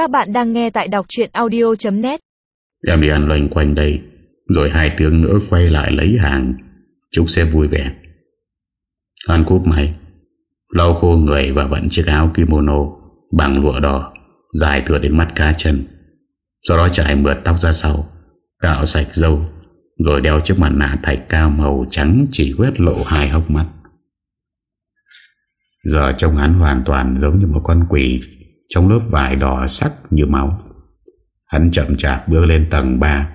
Các bạn đang nghe tại đọc chuyện audio.net Em đi ăn loanh quanh đây, Rồi hai tiếng nữa quay lại lấy hàng. Chúc sẽ vui vẻ. Hắn cúp mày Lau khô người và vẫn chiếc áo kimono, Bằng lụa đỏ, Dài thừa đến mắt cá chân. Sau đó trải mượt tóc ra sau, Cạo sạch dâu Rồi đeo chiếc mặt nạ thạch cao màu trắng Chỉ quét lộ hai hốc mắt. Giờ trông hắn hoàn toàn giống như một con quỷ. Trong lớp vải đỏ sắc như máu. Hắn chậm chạp bước lên tầng 3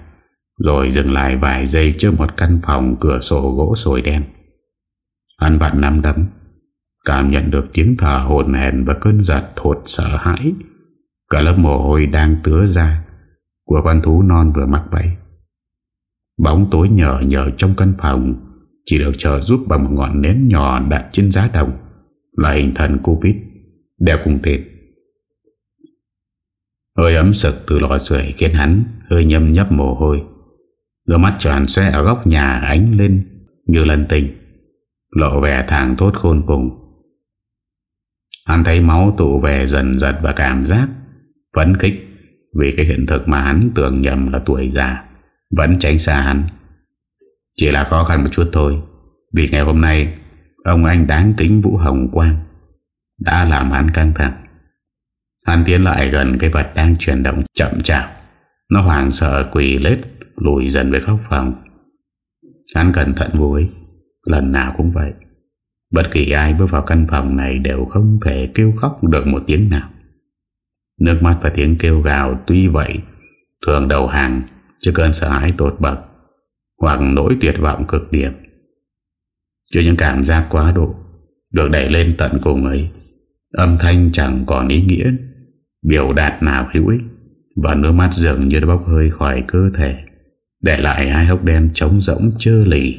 Rồi dừng lại vài giây trước một căn phòng cửa sổ gỗ sồi đen. Hắn vặn nắm đấm, Cảm nhận được tiếng thở hồn hèn và cơn giật thột sợ hãi. Cả lớp mồ hôi đang tứa ra Của con thú non vừa mắc bẫy. Bóng tối nhờ nhờ trong căn phòng Chỉ được chờ giúp bằng một ngọn nến nhỏ đặt trên giá đồng, Là hình thần Covid, Đeo cùng thịt Hơi ấm sực từ lò sưởi khiến hắn hơi nhâm nhấp mồ hôi. Đôi mắt tròn xe ở góc nhà ánh lên như lần tình, Lộ vẻ thẳng tốt khôn cùng. Hắn thấy máu tụ về dần dần và cảm giác Phấn khích Vì cái hiện thực mà hắn tưởng nhầm là tuổi già Vẫn tránh xa hắn. Chỉ là khó khăn một chút thôi, Vì ngày hôm nay, Ông anh đáng kính Vũ Hồng Quang Đã làm hắn căng thẳng. Hắn tiến lại gần cái vật đang chuyển động chậm chạp. Nó hoảng sợ quỳ lết, Lùi dần về khóc phòng. Hắn cẩn thận vô ích, Lần nào cũng vậy. Bất kỳ ai bước vào căn phòng này Đều không thể kêu khóc được một tiếng nào. Nước mắt và tiếng kêu gào Tuy vậy, Thường đầu hàng, Chứ cơn sợ hãi tột bậc, Hoặc nỗi tuyệt vọng cực điểm. Chứ những cảm giác quá độ, Được đẩy lên tận cùng ấy, Âm thanh chẳng còn ý nghĩa Biểu đạt nào hữu ích, Và nước mắt dường như đã bốc hơi khỏi cơ thể, Để lại hai hốc đen trống rỗng chơ lì.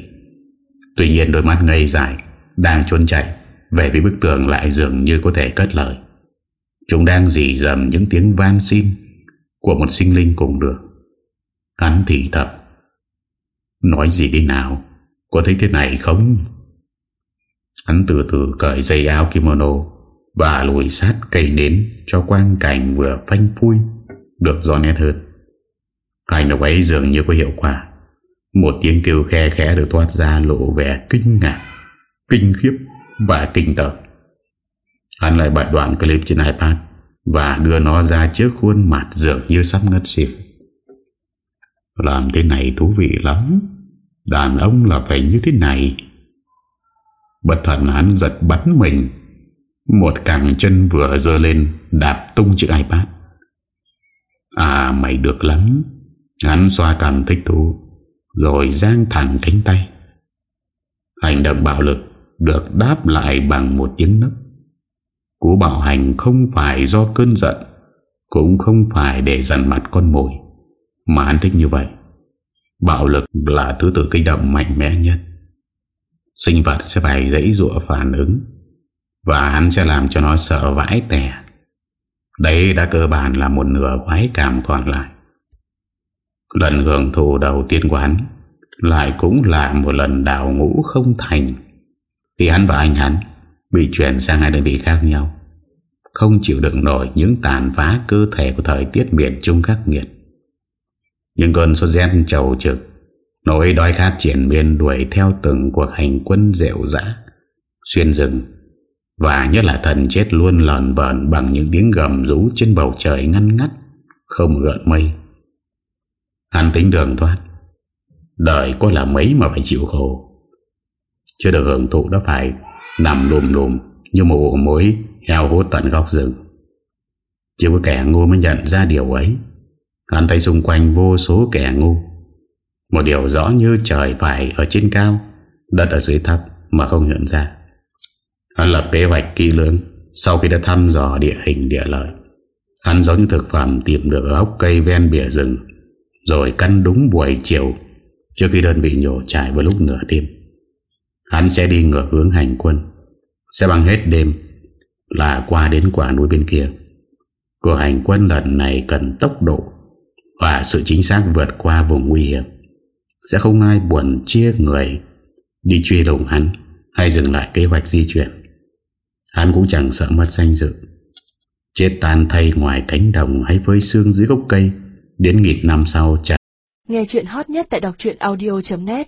Tuy nhiên đôi mắt ngây dài Đang trốn chạy Về phía bức tường lại dường như có thể cất lời. Chúng đang dì dầm những tiếng van xin Của một sinh linh cùng được Hắn thì thầm, Nói gì đi nào, Có thấy thế này không? Hắn từ từ cởi dây áo kimono và lùi sát cây nến Cho quang cảnh vừa phanh phui, Được rõ nét hơn. Hành động ấy dường như có hiệu quả. Một tiếng kêu khe khẽ được thoát ra lộ vẻ kinh ngạc, Kinh khiếp và kinh tởm. Hắn lại bật đoạn clip trên iPad Và đưa nó ra trước khuôn mặt dường như sắp ngất xỉu. Làm thế này thú vị lắm. Đàn ông là phải như thế này. Bất thần hắn giật bắn mình. Một cẳng chân vừa dơ lên, Đạp tung chiếc iPad. À mày được lắm. Hắn xoa cằm thích thú, Rồi giang thẳng cánh tay. Hành động bạo lực Được đáp lại bằng một tiếng nấc. Cú bảo hành không phải do cơn giận, Cũng không phải để dằn mặt con mồi, Mà hắn thích như vậy. Bạo lực là thứ tự kích động mạnh mẽ nhất. Sinh vật sẽ phải dãy dụa phản ứng. Và hắn sẽ làm cho nó sợ vãi tè. Đấy đã cơ bản là một nửa quái cảm còn lại. Lần hưởng thụ đầu tiên của hắn Lại cũng là một lần đào ngũ không thành. Khi hắn và anh hắn Bị chuyển sang hai đơn vị khác nhau, Không chịu đựng nổi những tàn phá cơ thể của thời tiết miền Trung khắc nghiệt. Những cơn sốt rét trầu trực, Nỗi đói khát triển miên đuổi theo từng cuộc hành quân dẻo dã Xuyên rừng và nhất là thần chết luôn lờn vờn Bằng những tiếng gầm rú trên bầu trời ngăn ngắt, Không gợn mây. Hắn tính đường thoát. Đời có là mấy mà phải chịu khổ. Chưa được hưởng thụ đã phải Nằm lùm lùm Như một ổ mối heo hốt tận góc rừng. Chỉ có kẻ ngu mới nhận ra điều ấy. Hắn thấy xung quanh vô số kẻ ngu. Một điều rõ như trời phải ở trên cao, Đất ở dưới thấp mà không nhận ra. Hắn lập kế hoạch kỹ lưỡng Sau khi đã thăm dò địa hình địa lợi. Hắn giống như thực phẩm tìm được ở cây ven bìa rừng, Rồi căn đúng buổi chiều, Trước khi đơn vị nhổ trải vào lúc nửa đêm. Hắn sẽ đi ngược hướng hành quân, Sẽ bằng hết đêm Là qua đến quả núi bên kia. Cuộc hành quân lần này cần tốc độ và sự chính xác vượt qua vùng nguy hiểm. Sẽ không ai buồn chia người Đi truy đồng hắn Hay dừng lại kế hoạch di chuyển. Hắn cũng chẳng sợ mất danh dự. Chết tan thay ngoài cánh đồng hay với xương dưới gốc cây, Đến nghịt năm sau chả Nghe chuyện hot nhất tại đọc audio.net